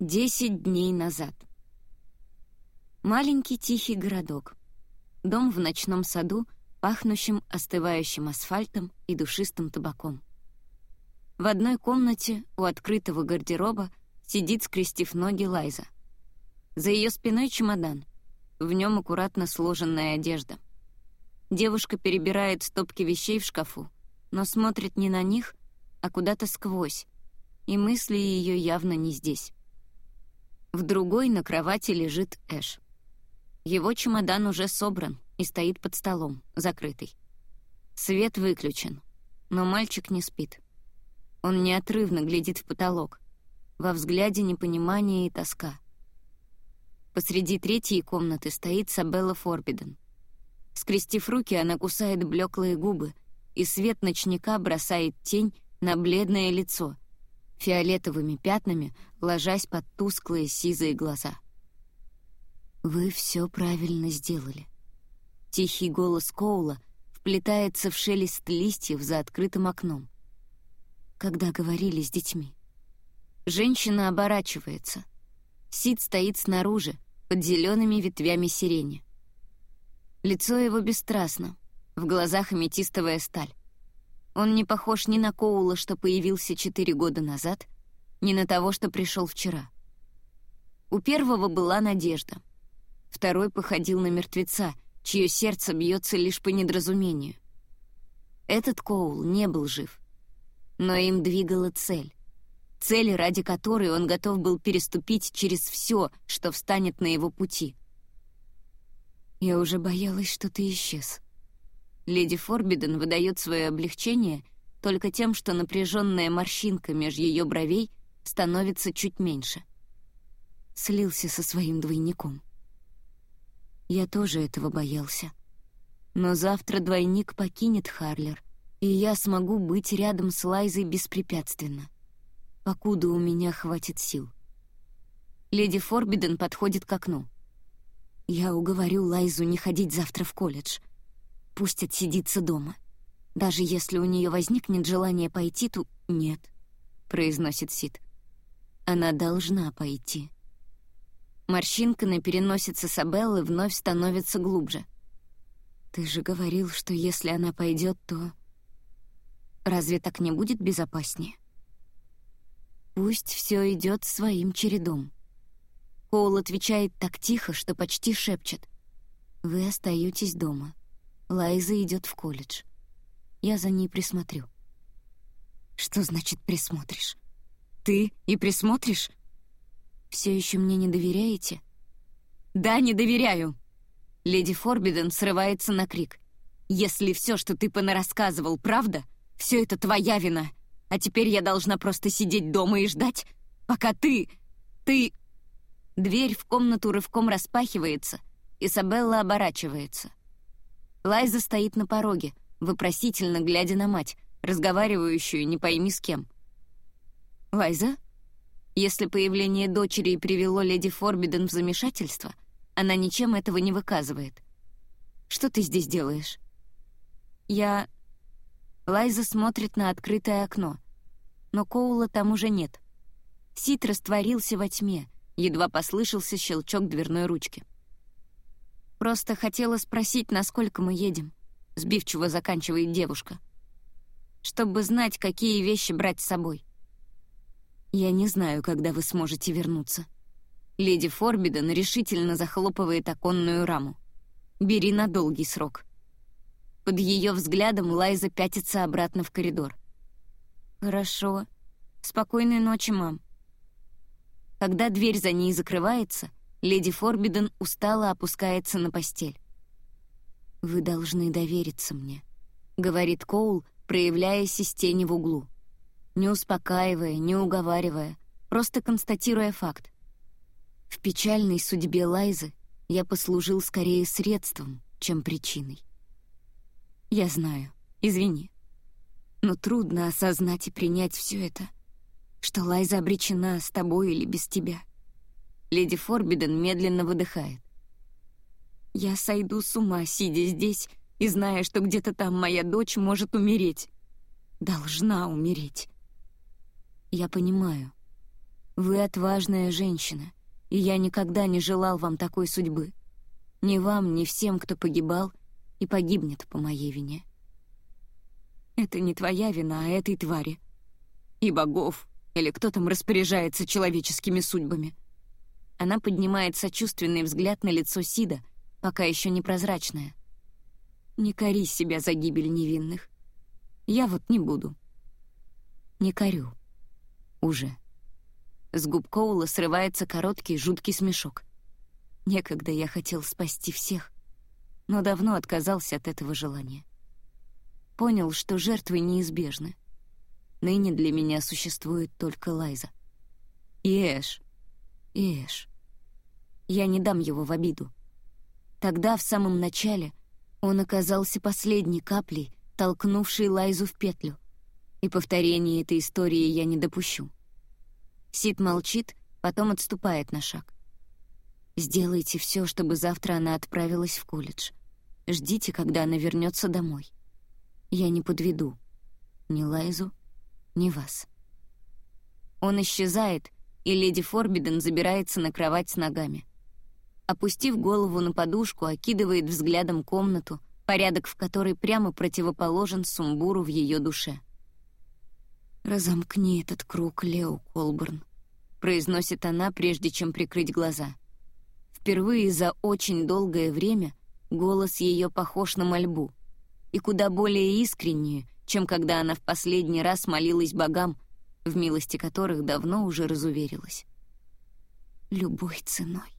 Десять дней назад. Маленький тихий городок. Дом в ночном саду, пахнущим остывающим асфальтом и душистым табаком. В одной комнате у открытого гардероба сидит, скрестив ноги, Лайза. За ее спиной чемодан. В нем аккуратно сложенная одежда. Девушка перебирает стопки вещей в шкафу, но смотрит не на них, а куда-то сквозь, и мысли ее явно не здесь. В другой на кровати лежит Эш. Его чемодан уже собран и стоит под столом, закрытый. Свет выключен, но мальчик не спит. Он неотрывно глядит в потолок. Во взгляде непонимание и тоска. Посреди третьей комнаты стоит Сабелла Форбиден. Скрестив руки, она кусает блеклые губы, и свет ночника бросает тень на бледное лицо — фиолетовыми пятнами, ложась под тусклые сизые глаза. «Вы все правильно сделали». Тихий голос Коула вплетается в шелест листьев за открытым окном. Когда говорили с детьми. Женщина оборачивается. Сид стоит снаружи, под зелеными ветвями сирени. Лицо его бесстрастно, в глазах аметистовая сталь. Он не похож ни на Коула, что появился четыре года назад, ни на того, что пришел вчера. У первого была надежда. Второй походил на мертвеца, чье сердце бьется лишь по недоразумению. Этот Коул не был жив. Но им двигала цель. Цель, ради которой он готов был переступить через все, что встанет на его пути. «Я уже боялась, что ты исчез», Леди Форбиден выдает свое облегчение только тем, что напряженная морщинка меж ее бровей становится чуть меньше. Слился со своим двойником. Я тоже этого боялся. Но завтра двойник покинет Харлер, и я смогу быть рядом с Лайзой беспрепятственно, покуда у меня хватит сил. Леди Форбиден подходит к окну. Я уговорю Лайзу не ходить завтра в колледж — Пусть отсидится дома. Даже если у нее возникнет желание пойти, то нет, — произносит Сид. Она должна пойти. Морщинка на переносице Сабеллы вновь становится глубже. Ты же говорил, что если она пойдет, то... Разве так не будет безопаснее? Пусть все идет своим чередом. Коул отвечает так тихо, что почти шепчет. Вы остаетесь дома. Лайза идет в колледж. Я за ней присмотрю. Что значит «присмотришь»? Ты и присмотришь? Все еще мне не доверяете? Да, не доверяю. Леди Форбиден срывается на крик. Если все, что ты понарассказывал, правда, все это твоя вина. А теперь я должна просто сидеть дома и ждать, пока ты... ты... Дверь в комнату рывком распахивается, Изабелла оборачивается. Лайза стоит на пороге, вопросительно глядя на мать, разговаривающую не пойми с кем. «Лайза?» Если появление дочери привело леди Форбиден в замешательство, она ничем этого не выказывает. «Что ты здесь делаешь?» «Я...» Лайза смотрит на открытое окно, но Коула там уже нет. Сит растворился во тьме, едва послышался щелчок дверной ручки. Просто хотела спросить, насколько мы едем», — сбивчиво заканчивает девушка. «Чтобы знать, какие вещи брать с собой». «Я не знаю, когда вы сможете вернуться». Леди Форбиден решительно захлопывает оконную раму. «Бери на долгий срок». Под ее взглядом Лайза пятится обратно в коридор. «Хорошо. Спокойной ночи, мам». Когда дверь за ней закрывается, Леди Форбиден устало опускается на постель. «Вы должны довериться мне», — говорит Коул, проявляясь из тени в углу. Не успокаивая, не уговаривая, просто констатируя факт. В печальной судьбе Лайзы я послужил скорее средством, чем причиной. Я знаю, извини. Но трудно осознать и принять все это, что Лайза обречена с тобой или без тебя. Леди Форбиден медленно выдыхает. «Я сойду с ума, сидя здесь и зная, что где-то там моя дочь может умереть. Должна умереть. Я понимаю. Вы отважная женщина, и я никогда не желал вам такой судьбы. Ни вам, ни всем, кто погибал и погибнет по моей вине. Это не твоя вина, а этой твари. И богов, или кто там распоряжается человеческими судьбами. Она поднимает сочувственный взгляд на лицо Сида, пока еще непрозрачное. Не кори себя за гибель невинных. Я вот не буду. Не корю. Уже. С губ Коула срывается короткий жуткий смешок. Некогда я хотел спасти всех, но давно отказался от этого желания. Понял, что жертвы неизбежны. Ныне для меня существует только Лайза. И Эш. Эш. Я не дам его в обиду. Тогда, в самом начале, он оказался последней каплей, толкнувшей Лайзу в петлю. И повторения этой истории я не допущу. Сид молчит, потом отступает на шаг. «Сделайте все, чтобы завтра она отправилась в колледж. Ждите, когда она вернется домой. Я не подведу. Ни Лайзу, ни вас». Он исчезает, и леди Форбиден забирается на кровать с ногами. Опустив голову на подушку, окидывает взглядом комнату, порядок в которой прямо противоположен сумбуру в ее душе. «Разомкни этот круг, Лео Колберн», — произносит она, прежде чем прикрыть глаза. Впервые за очень долгое время голос ее похож на мольбу и куда более искреннюю, чем когда она в последний раз молилась богам, в милости которых давно уже разуверилась. «Любой ценой».